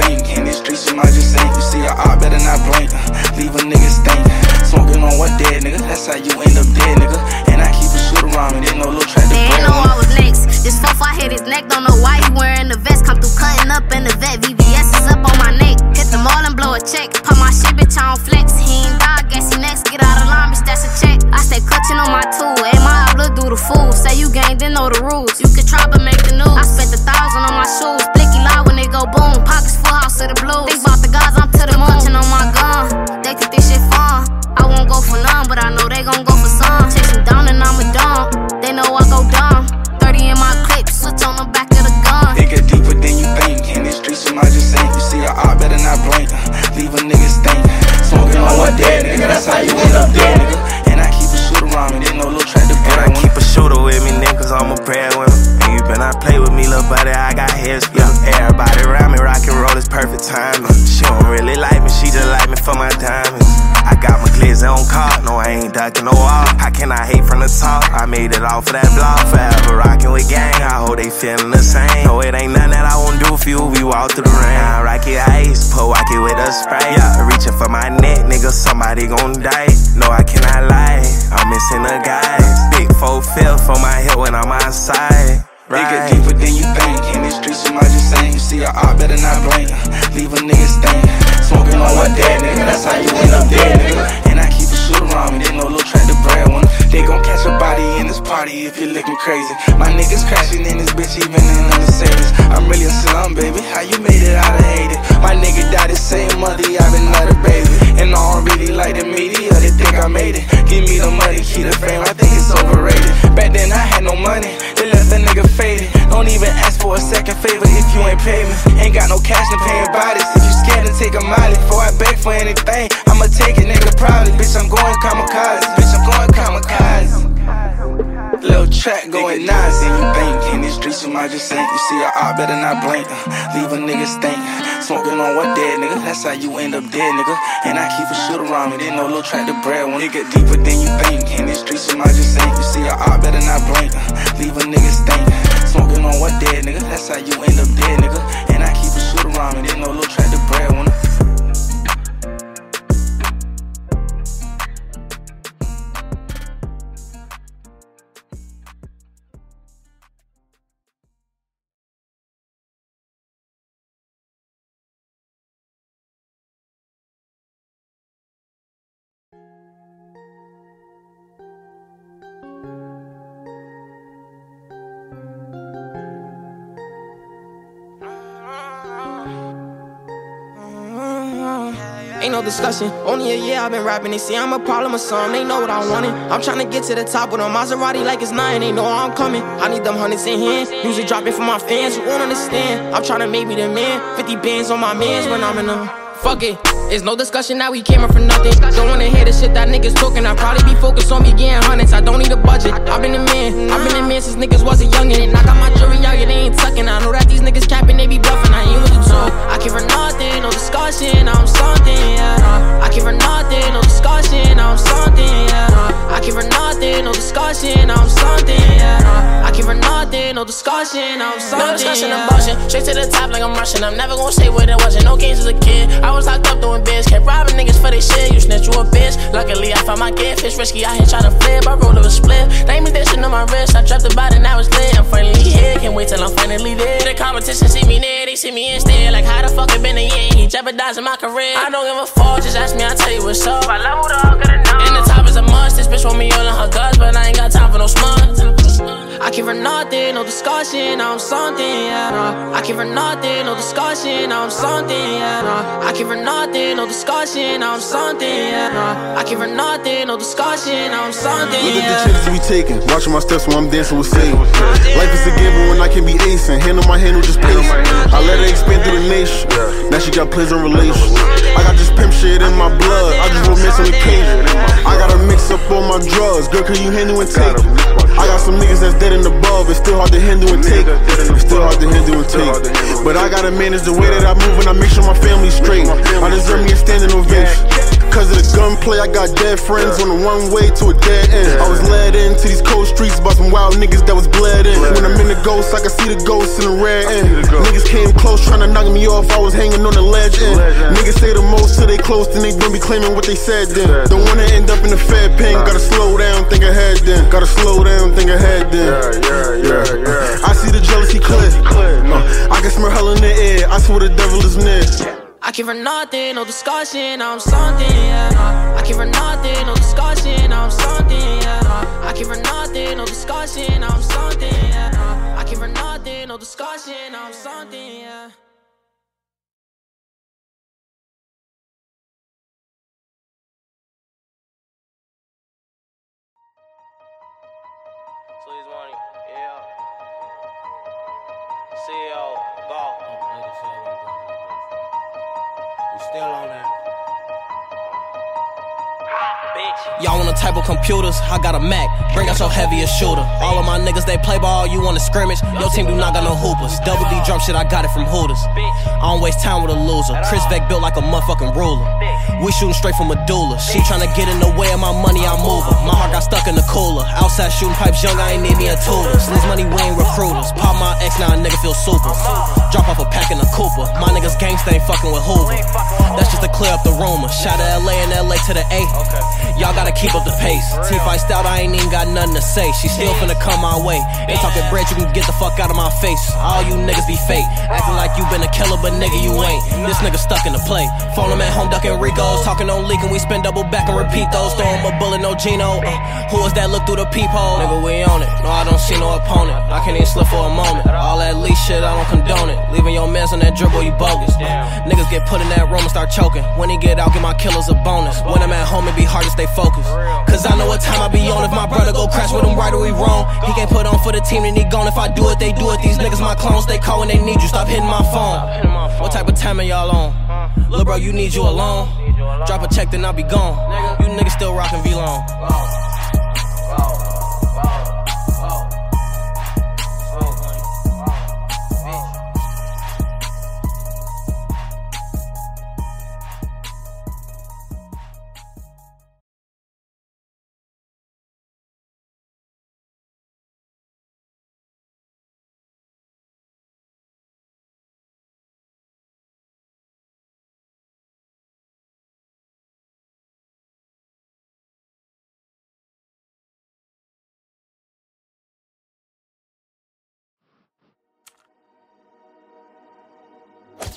think. In the streets, you might just ain't. You see a better not blink. Uh, leave a nigga stink. Smoking on what dead, nigga. That's how you end up dead, nigga. And I keep a shooter around me. No little track to They ain't know. I was next. This fuck, I hit his neck. Don't know why he wearing the vest. Come through cutting know dumb. 30 in my clip, switch on the back of the gun. It get deeper than you think. In the streets, you might just ain't. You see a eye, better not blink. Leave a nigga stink. Smoking on what dead, nigga. That's how you end up dead, nigga. And I keep a shooter around me. There's no little track to And I bread on. keep a shooter with me, nigga, cause I'm a breadwinner. And you better not play with me, little buddy, I got heads. Yeah, everybody around me, rock and roll is perfect timing. She don't really like me, she just like me for my diamonds. I got my glizzy on card, no, I ain't ducking no wall. How can I hate from the top? I made it off of that block, forever rocking with gang. I hope they feeling the same. No, it ain't nothing that I won't do for you. We walk through the rain. I rock it ice, pour walk it with a spray. Yeah, reaching for my neck, nigga, somebody gon' die. No, I cannot lie, I'm missing the guys. Big four fifth for my hip when I'm outside. Get Right. deeper than you think. In the streets, you might just. You see a eye, better not blink. Leave a nigga stink. Smoking on what dead, nigga. That's how you end up dead, nigga. And I keep a shooter around me. There's no little track to bread one. They gon' catch a body in this party if you're looking crazy. My niggas crashing in this bitch, even in the Mercedes. I'm really a slum, baby. How you made it out of hated? My nigga died the same mother, I've been another baby. And I don't really like the media, they think I made it. Give me the money, keep the fame, I think it's overrated. Back then I had no money, they left a nigga faded. Don't even ask for a second favor if you ain't pay me. Ain't got no cash to paying bodies. If you scared to take a miley, before I beg for anything, I'ma take it, nigga, probably. Bitch, I'm going kamikaze. Bitch, I'm going kamikaze. Little track going nuts, and you think in the streets you might just ain't. You see eye, better not blink. Leave a nigga stink. Smoking on what dead, nigga. That's how you end up dead, nigga. And I keep a shit around me. They no little track to bread. When it get deeper than you think. In the streets you might just ain't. You see eye, better not blink. Leave a nigga stink. Smoking on what dead, nigga. That's how you end up dead, nigga. And I keep a shit around me. They no little track to bread. When Ain't no discussion. Only a year I've been rapping. They see I'm a problem or something. They know what I wanted. I'm trying to get to the top with a Maserati like it's nine. They know I'm coming. I need them hundreds in hand. Music dropping for my fans who won't understand. I'm trying to make me the man. 50 bands on my mans when I'm in them. Fuck it. It's no discussion now we came up for nothing. Don't wanna hear the shit that niggas talking. I probably be focused on me getting hundreds. I don't need a budget. i been the man. i been the man since niggas was a youngin'. And I got my jury out, yeah, they ain't tucking. I know that these niggas capping, they be bluffing. I ain't with talk. I care for nothing, no discussion. I'm something, yeah. I care for nothing, no discussion. I'm something, no discussion. I'm something. No discussion, I'm. Straight to the top like I'm rushing. I'm never gonna say what it wasn't. No games as a kid. I was locked up doing biz. Kept robbing niggas for they shit. You snitch, you a bitch. Luckily, I found my gift. It's risky. I here trying to flip. I roll up a split. They me that shit on my wrist. I dropped the body, now it's lit. I'm finally here. Can't wait till I'm finally there. The competition see me near. They see me instead. Like, how the fuck it been a year? He jeopardizing my career. I don't give a fuck. Just ask me, I'll tell you what's up. I leveled up, gotta know. And the top is a must. This bitch want me all in her guts, but I ain't got time for no smut. I care for nothing, no discussion, I'm something, yeah. nah. I care for nothing, no discussion, I'm something, yeah. nah. I care for nothing, no discussion, I'm something, yeah. nah. I care for nothing, no discussion, I'm something, Look at the chances we taking. Watching my steps when I'm dancing with Satan. Life is a gamble when I can be acing. Handle my handle just pacing. I let her expand through the nation. Now she got pleasant relations. I got this pimp shit in my blood. I just romance on occasion. I gotta mix up all my drugs. Girl, can you handle and take? I got some niggas that's dead and above. It's still hard to handle and take. It's still hard to handle and take. But I gotta manage the way that I move and I make sure my family's straight. I deserve me a standing ovation. Cause of the gunplay, I got dead friends on the one way to a dead end. I was led into these cold streets by some wild niggas that was bled in. When I'm in the ghost, I can see the ghosts in the red end. Niggas came close trying to knock me off, I was hanging on the ledge end. Niggas say the most till they close, then they don't be claiming what they said then. Don't wanna end up in the fed pen, gotta slow down, think ahead then. Gotta slow down, think ahead then. Yeah, yeah, yeah, yeah. I see the jealousy clear. Uh, I can smell hell in the air, I swear the devil is near. I care for nothing, no discussion, I'm something, yeah. I care for nothing, no discussion, I'm something, yeah. I care for nothing, no discussion, I'm something, yeah. I care for nothing, no discussion, I'm something, yeah. Still on that. Y'all want a type of computers? I got a Mac. Bring out your heaviest shooter. All of my niggas, they play ball. You want to scrimmage? Your team do not got no hoopers. Double D drum shit, I got it from Hooters. I don't waste time with a loser. Chris Beck built like a motherfucking ruler. We shooting straight from medulla. She tryna get in the way of my money, I move her. My heart got stuck in the cooler. Outside shooting pipes young, I ain't need me a tutor. Sliz money, we ain't recruiters. Pop my ex, now a nigga feel super. Drop off a pack in a Cooper. My niggas gangsta ain't fucking with Hoover. Clear up the rumor. Shout to LA and LA to the A. Y'all gotta keep up the pace. T fight stout, I ain't even got nothing to say. She still finna come my way. Ain't talking bread, you can get the fuck out of my face. All you niggas be fake. Acting like you been a killer, but nigga, you ain't. This nigga stuck in the play. Phone him at home, ducking Ricos. Talking on leak, and we spin double back and repeat those. Throw him a bullet, no Gino. Uh, who is that look through the peephole? Nigga, we on it. No, I don't see no opponent. I can't even slip for a moment. All that leak shit, I don't condone it. Leaving your mans on that dribble, you bogus. Uh, niggas get put in that room and start choking. When he get out, give my killers a bonus. When I'm at home, it be hard to stay focused. Cause I know what time I be on. If my brother go crash with him right or he wrong, he can't put on for the team and he gone. If I do it, they do it. These niggas my clones, they call when they need you. Stop hitting my phone. What type of time are y'all on? Lil' bro, you need you alone. Drop a check, then I'll be gone. You niggas still rockin' V-Long.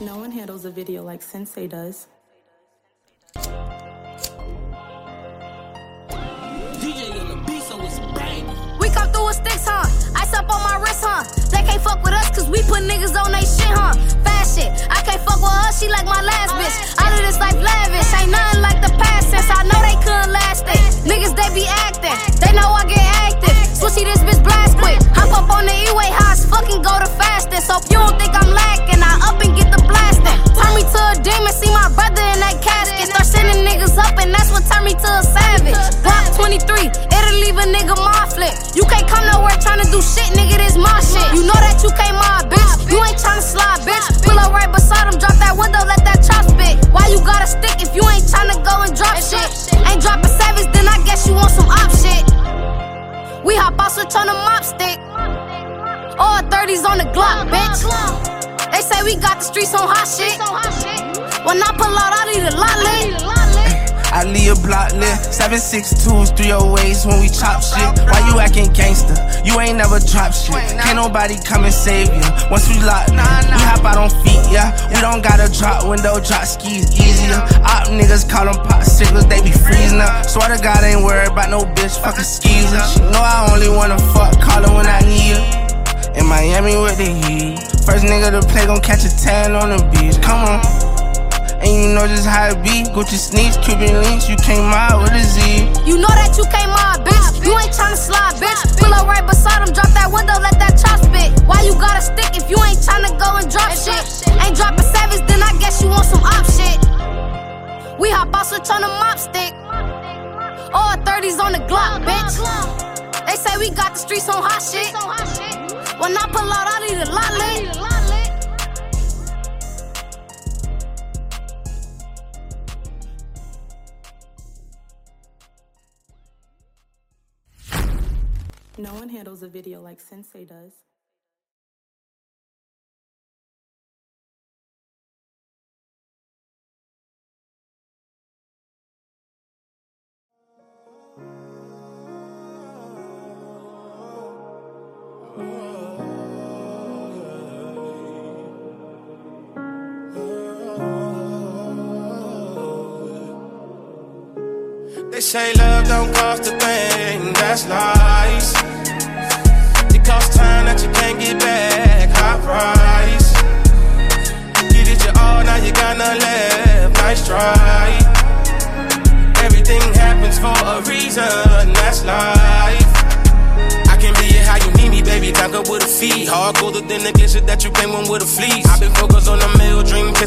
No one handles a video like Sensei does. DJ on the beat, so it's bang. We come through with sticks, huh? Ice up on my wrist, huh? They can't fuck with us cause we put niggas on they shit, huh? Fast shit. I can't fuck with her, she like my last bitch. I live this life lavish, ain't nothing like the past since I know they couldn't last it. Niggas, they be acting, they know I get active. Switchy this bitch blast quick. Hop up on the E-way, highs, fucking go the fastest. Hope you don't think I'm to see my brother in that casket. Start sending niggas up and that's what turned me to a savage. Block 23, it'll leave a nigga my flip. You can't come nowhere tryna do shit, nigga, this my shit. You know that you can't my bitch. You ain't tryna slide, bitch. Pull up right beside him, drop that window, let that chop spit. Why you got a stick if you ain't tryna go and drop shit? Ain't dropping savage, then I guess you want some op shit. We hop out, switch on the mop stick. All 30s on the Glock, bitch. They say we got the streets on hot shit. When I pull out, I need a lot lit. I leave a block lit. Seven six twos, three oh eights when we chop shit. Why you acting gangster? You ain't never drop shit. Can't nobody come and save you. Once we lock, we hop out on feet, yeah. We don't gotta drop window, drop skis easier. Op niggas call them pop sickles, they be freezing up. Swear to God, ain't worried about no bitch fucking skeezer. She know I only wanna fuck, call her when I need her. In Miami with the heat. First nigga to play gon' catch a tan on the beach. Come on. And you know just how it be. Gucci sneaks, Cuban links, you came out with a Z. You know that you can't my bitch. You ain't tryna slide, bitch. Pull up right beside him, drop that window, let that chop spit. Why you got a stick if you ain't tryna go and drop shit? Ain't dropping savage, then I guess you want some op shit. We hop out, switch on the mop stick. All 30s on the Glock, bitch. They say we got the streets on hot shit. When I pull out, I need a lot No one handles a video like Sensei does. They say love don't cost a thing, that's lies. You can't get back, high price. Give it your all, now you got none left, nice try. Everything happens for a reason, that's life. I can be it how you need me, baby. Tank up with a feet. Hard colder than the glacier that you came with a fleece. I've been focused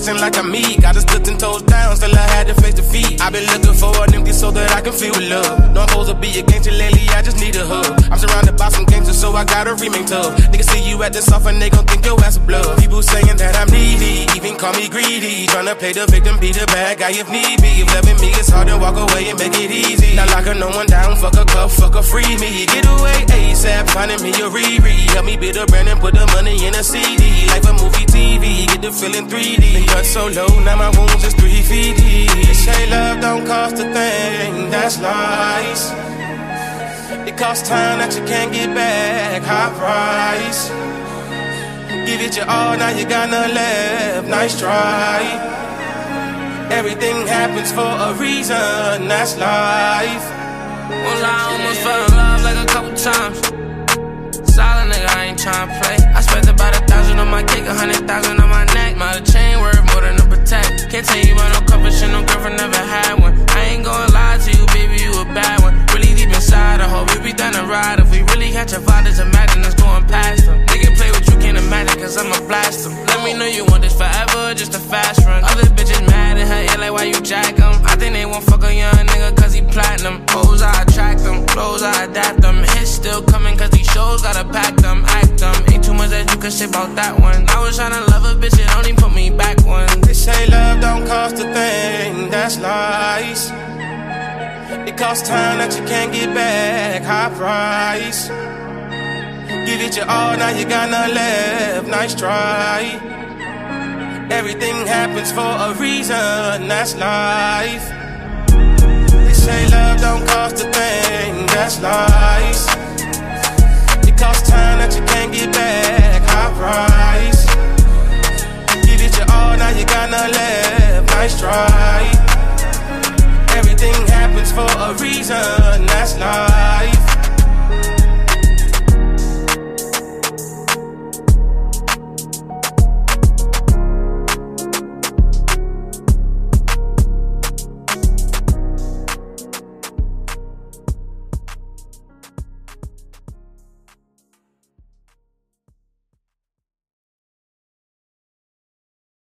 kissing like a me. Got us ten toes down, still I had to face defeat. I've been looking for an empty so that I can feel love. No, I'm supposed to be a gangster lately, I just need a hug. I'm surrounded by some gangsters, so I gotta remain tough. Niggas see you at the soft and they gon' think your ass a bluff. People saying that I'm needy, even call me greedy. Tryna play the victim, be the bad guy if need be. If loving me is hard, then walk away and make it easy. Not like no one down, fuck a cup, fuck a free me. Get away ASAP, finding me a Riri. Help me build a brand and put the money in a CD. Life a movie TV, get the feeling 3D. Cut so low, now my wounds is three feet deep. They say love don't cost a thing, that's lies. It costs time that you can't get back, high price. Give it your all, now you got none left, nice try. Everything happens for a reason, that's life. Lie, I almost fell in love like a couple times. Solid nigga, I ain't tryna play. I spent about a thousand on my cake, a hundred thousand on my a protect. Can't tell you about no coverage, shit, no girlfriend never had one. I ain't gonna lie to you, baby, you a bad one. Really deep inside, I hope we be down the ride. If we really catch a vibe, just imagine us going past them. Nigga play what you can't imagine, cause I'ma blast them. Let me know you want this forever, just a fast run. Other bitches mad in her ear, like why you jack them? I think they won't fuck a young nigga, cause he platinum. Hoes, I attract them, clothes, I adapt them. Hits still coming, cause these shows gotta pack them, act them. Ain't too much that you can say about that one. I was tryna love a bitch, it only put me back one. They say love don't cost a thing, that's lies. It costs time that you can't get back, high price. Give it your all, now you got none left, nice try. Everything happens for a reason, that's life. They say love don't cost a thing, that's lies. That you can't get back, high price. Give it your all, now you got none left, nice try. Everything happens for a reason.